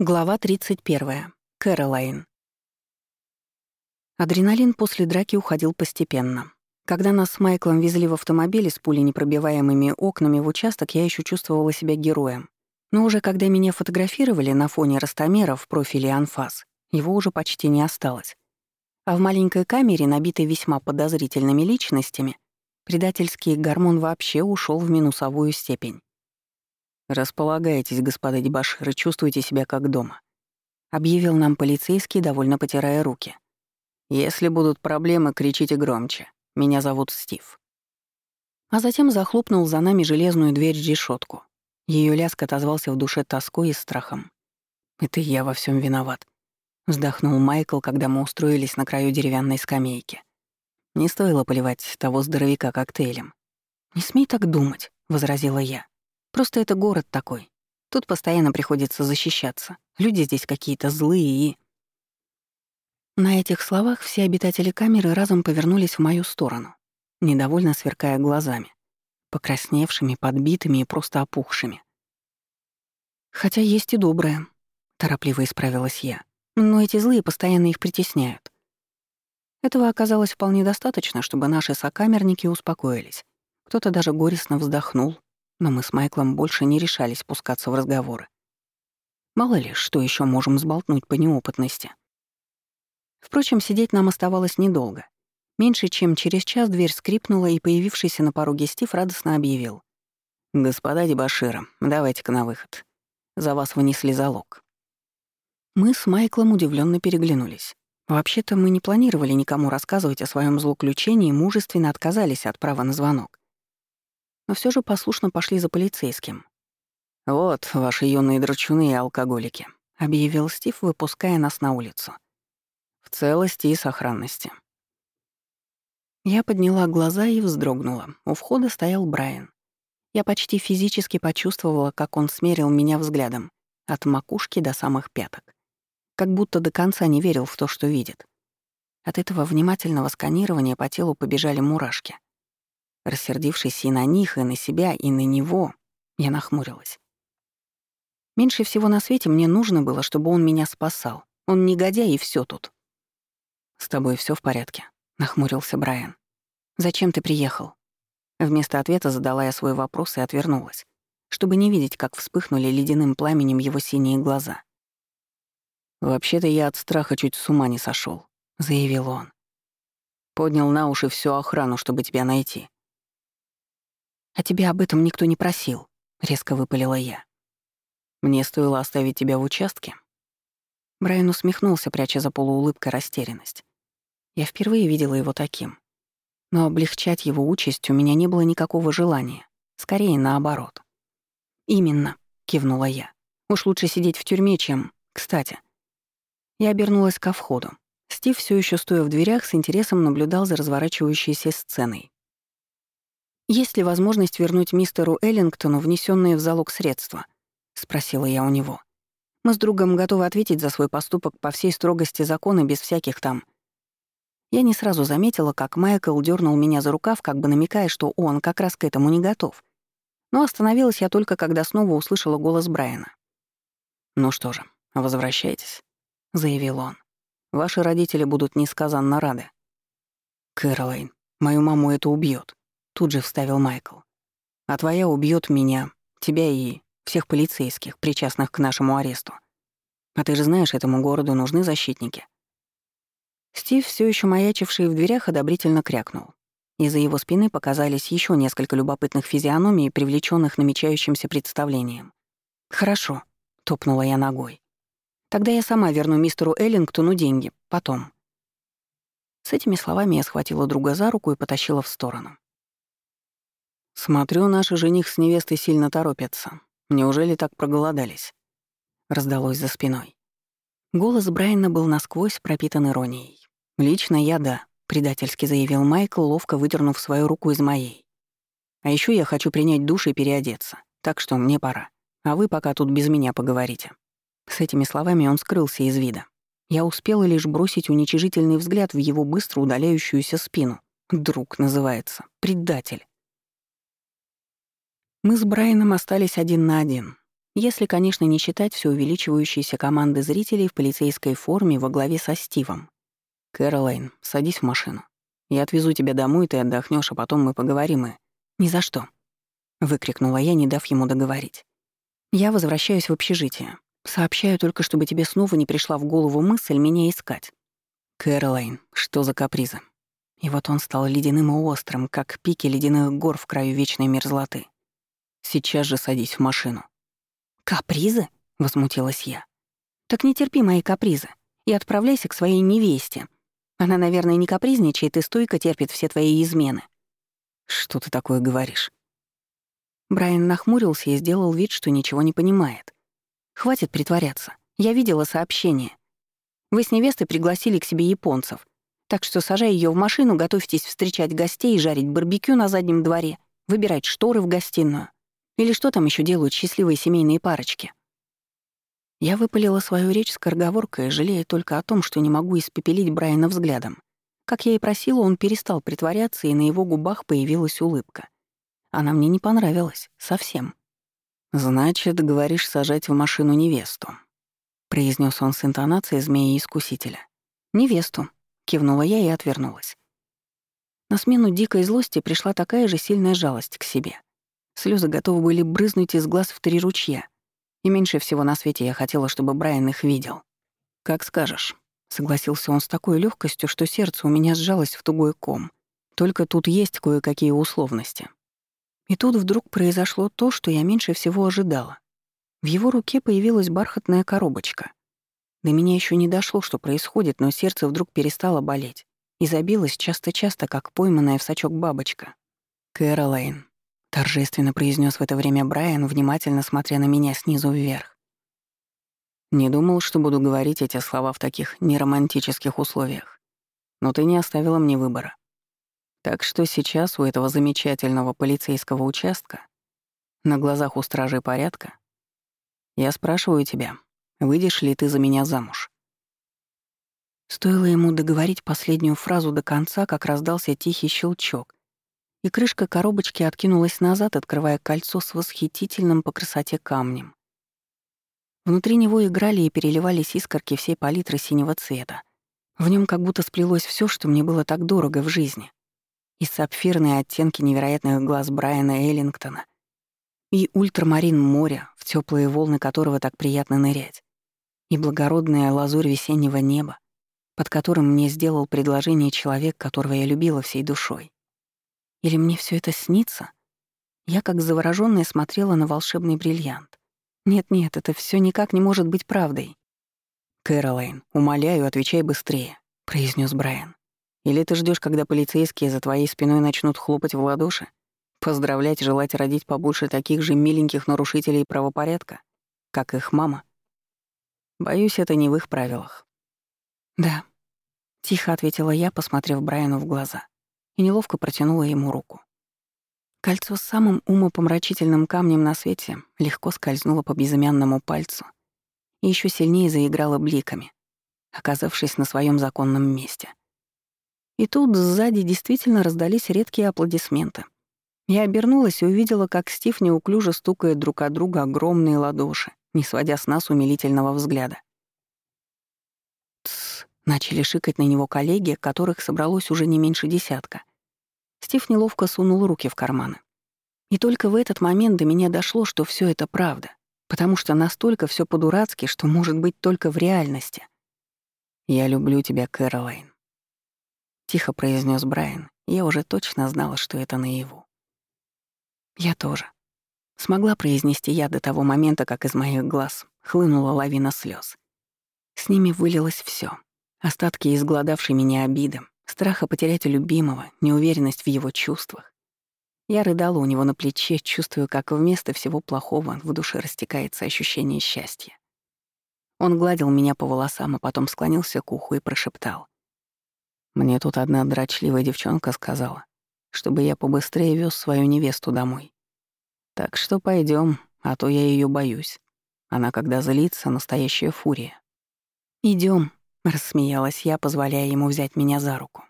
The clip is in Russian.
Глава 31. Кэролайн. Адреналин после драки уходил постепенно. Когда нас с Майклом везли в автомобиле с пуленепробиваемыми окнами в участок, я еще чувствовала себя героем. Но уже когда меня фотографировали на фоне ростомера в профиле анфас, его уже почти не осталось. А в маленькой камере, набитой весьма подозрительными личностями, предательский гормон вообще ушел в минусовую степень. «Располагайтесь, господа дебаширы, чувствуйте себя как дома», — объявил нам полицейский, довольно потирая руки. «Если будут проблемы, кричите громче. Меня зовут Стив». А затем захлопнул за нами железную дверь-решетку. Ее лязг отозвался в душе тоской и страхом. «Это я во всем виноват», — вздохнул Майкл, когда мы устроились на краю деревянной скамейки. Не стоило поливать того здоровяка коктейлем. «Не смей так думать», — возразила я. Просто это город такой. Тут постоянно приходится защищаться. Люди здесь какие-то злые и... На этих словах все обитатели камеры разом повернулись в мою сторону, недовольно сверкая глазами, покрасневшими, подбитыми и просто опухшими. «Хотя есть и доброе», — торопливо исправилась я. «Но эти злые постоянно их притесняют». Этого оказалось вполне достаточно, чтобы наши сокамерники успокоились. Кто-то даже горестно вздохнул, но мы с Майклом больше не решались спускаться в разговоры. Мало ли, что еще можем сболтнуть по неопытности. Впрочем, сидеть нам оставалось недолго. Меньше чем через час дверь скрипнула, и появившийся на пороге Стив радостно объявил. «Господа Дебашира, давайте-ка на выход. За вас вынесли залог». Мы с Майклом удивленно переглянулись. Вообще-то мы не планировали никому рассказывать о своем злоключении и мужественно отказались от права на звонок но все же послушно пошли за полицейским. «Вот ваши юные драчуны и алкоголики», — объявил Стив, выпуская нас на улицу. «В целости и сохранности». Я подняла глаза и вздрогнула. У входа стоял Брайан. Я почти физически почувствовала, как он смерил меня взглядом, от макушки до самых пяток. Как будто до конца не верил в то, что видит. От этого внимательного сканирования по телу побежали мурашки. Рассердившись и на них, и на себя, и на него, я нахмурилась. Меньше всего на свете мне нужно было, чтобы он меня спасал. Он негодяй, и все тут. «С тобой все в порядке?» — нахмурился Брайан. «Зачем ты приехал?» Вместо ответа задала я свой вопрос и отвернулась, чтобы не видеть, как вспыхнули ледяным пламенем его синие глаза. «Вообще-то я от страха чуть с ума не сошел, заявил он. «Поднял на уши всю охрану, чтобы тебя найти. «А тебя об этом никто не просил», — резко выпалила я. «Мне стоило оставить тебя в участке?» Брайан усмехнулся, пряча за полуулыбкой растерянность. Я впервые видела его таким. Но облегчать его участь у меня не было никакого желания. Скорее, наоборот. «Именно», — кивнула я. «Уж лучше сидеть в тюрьме, чем... Кстати». Я обернулась ко входу. Стив, все еще стоя в дверях, с интересом наблюдал за разворачивающейся сценой. «Есть ли возможность вернуть мистеру Эллингтону внесенные в залог средства?» — спросила я у него. «Мы с другом готовы ответить за свой поступок по всей строгости закона без всяких там». Я не сразу заметила, как Майкл дернул меня за рукав, как бы намекая, что он как раз к этому не готов. Но остановилась я только, когда снова услышала голос Брайана. «Ну что же, возвращайтесь», — заявил он. «Ваши родители будут несказанно рады». «Кэролайн, мою маму это убьет, Тут же вставил Майкл. «А твоя убьет меня, тебя и всех полицейских, причастных к нашему аресту. А ты же знаешь, этому городу нужны защитники». Стив, все еще маячивший в дверях, одобрительно крякнул. Из-за его спины показались еще несколько любопытных физиономий, привлеченных намечающимся представлением. «Хорошо», — топнула я ногой. «Тогда я сама верну мистеру Эллингтону деньги. Потом». С этими словами я схватила друга за руку и потащила в сторону. «Смотрю, наши жених с невестой сильно торопятся. Неужели так проголодались?» Раздалось за спиной. Голос Брайана был насквозь пропитан иронией. «Лично я — да», — предательски заявил Майкл, ловко выдернув свою руку из моей. «А еще я хочу принять душ и переодеться, так что мне пора. А вы пока тут без меня поговорите». С этими словами он скрылся из вида. Я успела лишь бросить уничижительный взгляд в его быстро удаляющуюся спину. «Друг» называется. «Предатель». Мы с Брайаном остались один на один. Если, конечно, не считать все увеличивающиеся команды зрителей в полицейской форме во главе со Стивом. «Кэролайн, садись в машину. Я отвезу тебя домой, ты отдохнешь, а потом мы поговорим и...» «Ни за что», — выкрикнула я, не дав ему договорить. «Я возвращаюсь в общежитие. Сообщаю только, чтобы тебе снова не пришла в голову мысль меня искать». «Кэролайн, что за капризы?» И вот он стал ледяным и острым, как пики ледяных гор в краю вечной мерзлоты. «Сейчас же садись в машину». «Капризы?» — возмутилась я. «Так не терпи мои капризы и отправляйся к своей невесте. Она, наверное, не капризничает и стойко терпит все твои измены». «Что ты такое говоришь?» Брайан нахмурился и сделал вид, что ничего не понимает. «Хватит притворяться. Я видела сообщение. Вы с невестой пригласили к себе японцев. Так что сажай ее в машину, готовьтесь встречать гостей, жарить барбекю на заднем дворе, выбирать шторы в гостиную. Или что там еще делают счастливые семейные парочки?» Я выпалила свою речь с корговоркой, жалея только о том, что не могу испепелить Брайана взглядом. Как я и просила, он перестал притворяться, и на его губах появилась улыбка. Она мне не понравилась. Совсем. «Значит, говоришь сажать в машину невесту», — произнес он с интонацией змеи-искусителя. «Невесту», — кивнула я и отвернулась. На смену дикой злости пришла такая же сильная жалость к себе. Слезы готовы были брызнуть из глаз в три ручья. И меньше всего на свете я хотела, чтобы Брайан их видел. «Как скажешь», — согласился он с такой легкостью, что сердце у меня сжалось в тугой ком. «Только тут есть кое-какие условности». И тут вдруг произошло то, что я меньше всего ожидала. В его руке появилась бархатная коробочка. До меня еще не дошло, что происходит, но сердце вдруг перестало болеть и забилось часто-часто, как пойманная в сачок бабочка. «Кэролайн», торжественно произнес в это время Брайан, внимательно смотря на меня снизу вверх. Не думал, что буду говорить эти слова в таких неромантических условиях. Но ты не оставила мне выбора. Так что сейчас у этого замечательного полицейского участка, на глазах у стражей порядка, я спрашиваю тебя, выйдешь ли ты за меня замуж? Стоило ему договорить последнюю фразу до конца, как раздался тихий щелчок, и крышка коробочки откинулась назад, открывая кольцо с восхитительным по красоте камнем. Внутри него играли и переливались искорки всей палитры синего цвета. В нем как будто сплелось все, что мне было так дорого в жизни. И сапфирные оттенки невероятных глаз Брайана Эллингтона, и ультрамарин моря, в теплые волны которого так приятно нырять, и благородная лазурь весеннего неба, под которым мне сделал предложение человек, которого я любила всей душой. Или мне все это снится? Я, как заворожённая, смотрела на волшебный бриллиант. Нет-нет, это все никак не может быть правдой. «Кэролайн, умоляю, отвечай быстрее», — произнес Брайан. «Или ты ждешь, когда полицейские за твоей спиной начнут хлопать в ладоши? Поздравлять, желать родить побольше таких же миленьких нарушителей правопорядка, как их мама? Боюсь, это не в их правилах». «Да», — тихо ответила я, посмотрев Брайану в глаза и неловко протянула ему руку. Кольцо с самым умопомрачительным камнем на свете легко скользнуло по безымянному пальцу и еще сильнее заиграло бликами, оказавшись на своем законном месте. И тут сзади действительно раздались редкие аплодисменты. Я обернулась и увидела, как Стив неуклюже стукает друг от друга огромные ладоши, не сводя с нас умилительного взгляда. Начали шикать на него коллеги, которых собралось уже не меньше десятка. Стив неловко сунул руки в карманы. И только в этот момент до меня дошло, что все это правда, потому что настолько все по-дурацки, что может быть только в реальности. «Я люблю тебя, Кэролайн», — тихо произнес Брайан, я уже точно знала, что это наяву. «Я тоже», — смогла произнести я до того момента, как из моих глаз хлынула лавина слез. С ними вылилось все, остатки изгладавшей меня обиды, Страха потерять любимого, неуверенность в его чувствах. Я рыдала у него на плече, чувствуя, как вместо всего плохого в душе растекается ощущение счастья. Он гладил меня по волосам, а потом склонился к уху и прошептал. «Мне тут одна дрочливая девчонка сказала, чтобы я побыстрее вез свою невесту домой. Так что пойдем, а то я ее боюсь. Она, когда злится, настоящая фурия». Идем, Рассмеялась я, позволяя ему взять меня за руку.